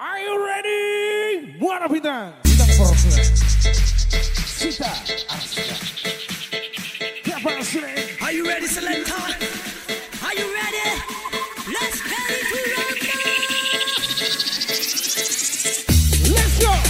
Are you ready? What have we done? Bidang Porosnya Sita Arsya Siapa Arsya? Are you ready, Selector? Are you ready? Let's get it to round Let's go!